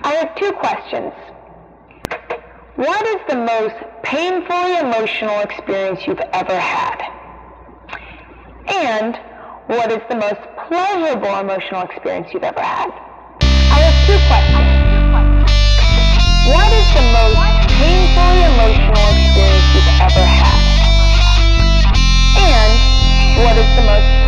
I have two questions. What is the most painfully emotional experience you've ever had? And what is the most pleasurable emotional experience you've ever had? I have two questions. What is the most painfully emotional experience you've ever had? And what is the most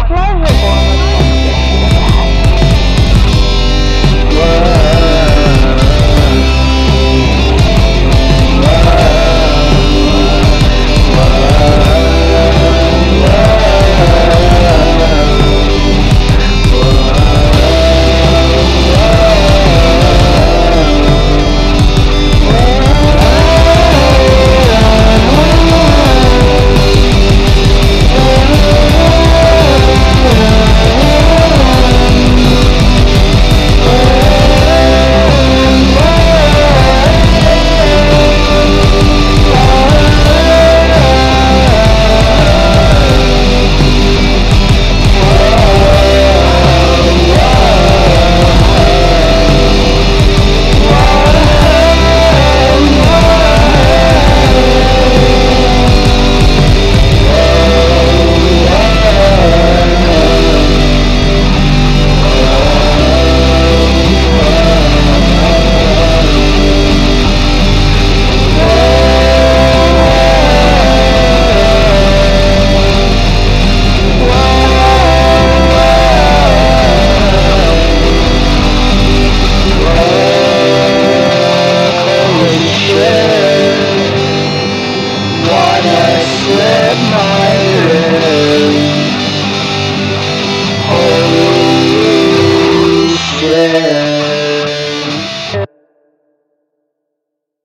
goodnight.